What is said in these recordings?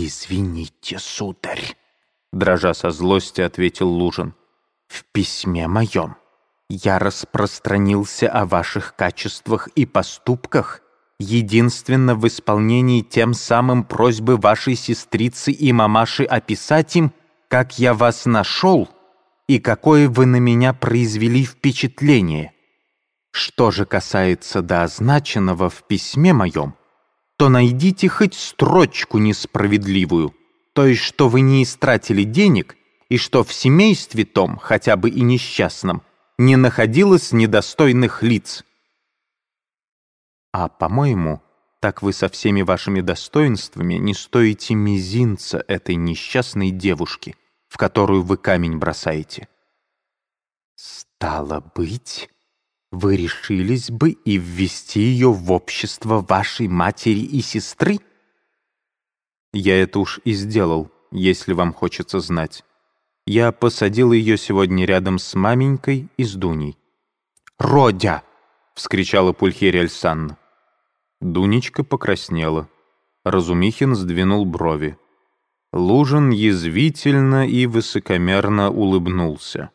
«Извините, сударь», — дрожа со злости ответил Лужин. «В письме моем я распространился о ваших качествах и поступках, единственно в исполнении тем самым просьбы вашей сестрицы и мамаши описать им, как я вас нашел и какое вы на меня произвели впечатление. Что же касается до означенного в письме моем, то найдите хоть строчку несправедливую, то есть что вы не истратили денег и что в семействе том, хотя бы и несчастном, не находилось недостойных лиц. А, по-моему, так вы со всеми вашими достоинствами не стоите мизинца этой несчастной девушки, в которую вы камень бросаете. Стало быть, вы решились бы и ввести ее в общество вашей матери и сестры? Я это уж и сделал, если вам хочется знать. Я посадил ее сегодня рядом с маменькой и с Дуней. «Родя!» — вскричала Пульхерия Альсанна. Дунечка покраснела. Разумихин сдвинул брови. Лужин язвительно и высокомерно улыбнулся.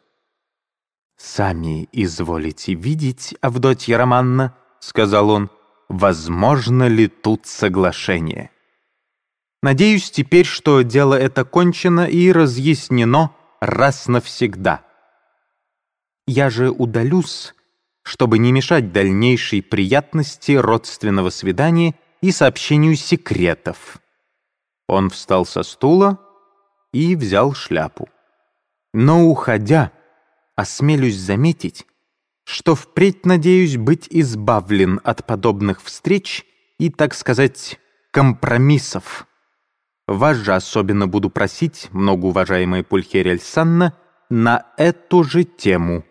«Сами изволите видеть, Авдотья Романна», — сказал он, — «возможно ли тут соглашение?» «Надеюсь теперь, что дело это кончено и разъяснено раз навсегда. Я же удалюсь, чтобы не мешать дальнейшей приятности родственного свидания и сообщению секретов». Он встал со стула и взял шляпу. Но, уходя, осмелюсь заметить, что впредь надеюсь быть избавлен от подобных встреч и, так сказать, компромиссов. Вас же особенно буду просить, многоуважаемая Пульхерия Санна, на эту же тему.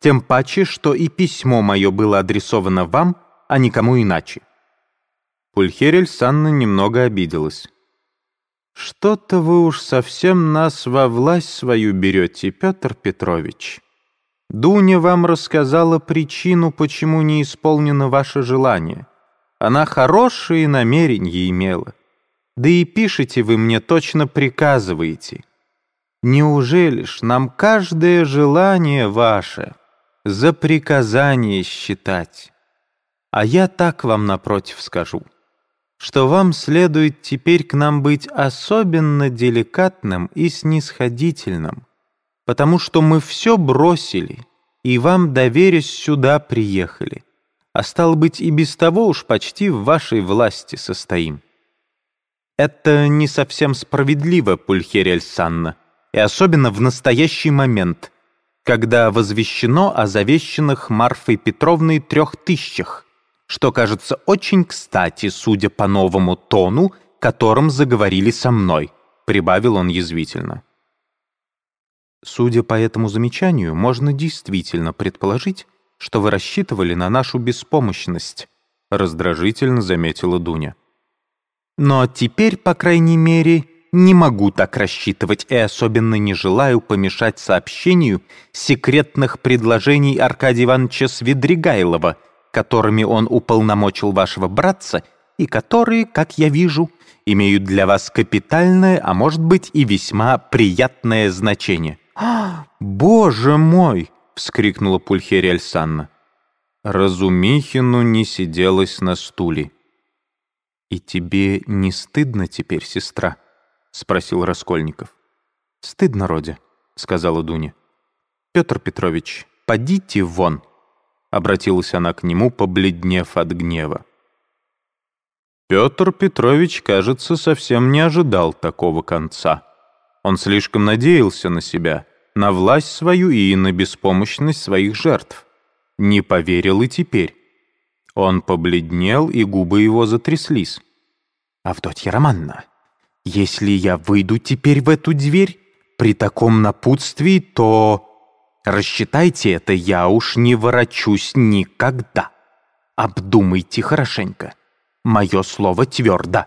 Тем паче, что и письмо мое было адресовано вам, а никому иначе. Пульхерия Санна немного обиделась. «Что-то вы уж совсем нас во власть свою берете, Петр Петрович. Дуня вам рассказала причину, почему не исполнено ваше желание. Она хорошие намерения имела. Да и пишете вы мне точно приказываете. Неужели ж нам каждое желание ваше за приказание считать? А я так вам напротив скажу, что вам следует теперь к нам быть особенно деликатным и снисходительным, потому что мы все бросили и вам, доверясь, сюда приехали, а стало быть, и без того уж почти в вашей власти состоим. Это не совсем справедливо, Пульхерия Санна, и особенно в настоящий момент, когда возвещено о завещанных Марфой Петровной трех тысячах, что кажется очень кстати, судя по новому тону, которым заговорили со мной, прибавил он язвительно. Судя по этому замечанию, можно действительно предположить, что вы рассчитывали на нашу беспомощность, раздражительно заметила Дуня. Но теперь, по крайней мере, не могу так рассчитывать и особенно не желаю помешать сообщению секретных предложений Аркадия Ивановича Свидригайлова, которыми он уполномочил вашего братца и которые, как я вижу, имеют для вас капитальное, а может быть и весьма приятное значение. «А, боже мой!» — вскрикнула Пульхерия Альсанна. Разумихину не сиделась на стуле. «И тебе не стыдно теперь, сестра?» — спросил Раскольников. «Стыдно, Родя», — сказала Дуня. «Петр Петрович, подите вон!» — обратилась она к нему, побледнев от гнева. Петр Петрович, кажется, совсем не ожидал такого конца. Он слишком надеялся на себя, на власть свою и на беспомощность своих жертв. Не поверил и теперь. Он побледнел, и губы его затряслись. «Авдотья Романна, если я выйду теперь в эту дверь при таком напутствии, то... Рассчитайте это, я уж не ворочусь никогда. Обдумайте хорошенько. Мое слово твердо».